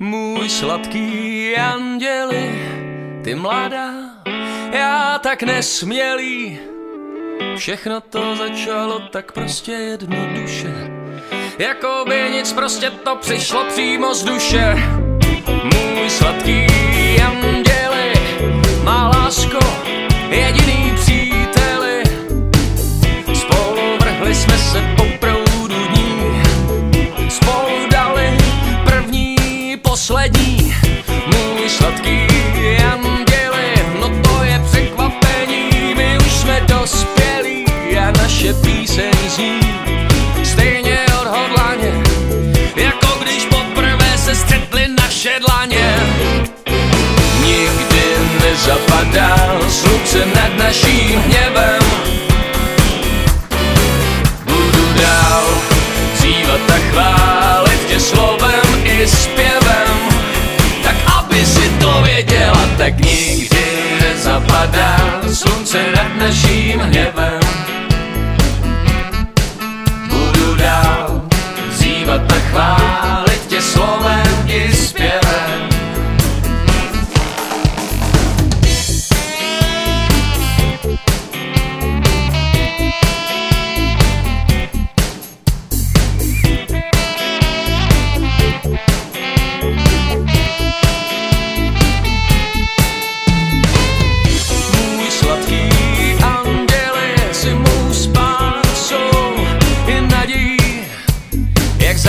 Můj sladký anděli, ty mladá, já tak nesmělý. Všechno to začalo tak prostě jednoduše, jako by nic prostě to přišlo přímo z duše. Můj sladký anděli, má lásko, jediný příteli. Spolu vrhli jsme se po poslední. Můj sladký anděli, no to je překvapení, my už jsme dospělí a naše píseň zní stejně odhodlaně, jako když poprvé se střetli naše dlaně. Nikdy nezapadá slunce nad naším hněvem. Budu dál zývat a chválit tě slovem i zpěvem. Tak nikdy nezapadá slunce nad naším hněvem.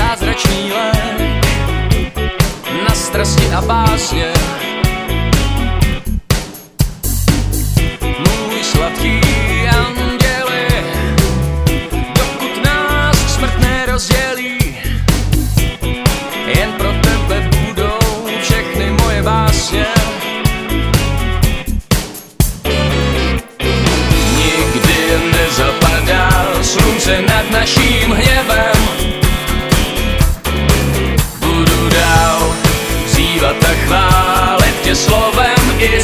Zázračný lék na strasti a básně. Chválit tě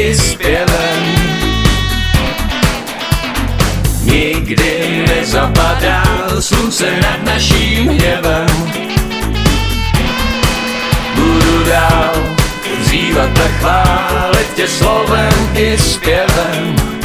i zpěvem. Nikdy nezapadá slunce nad naším hněvem. Budu dál vzývat a chválit tě slovem i zpěvem.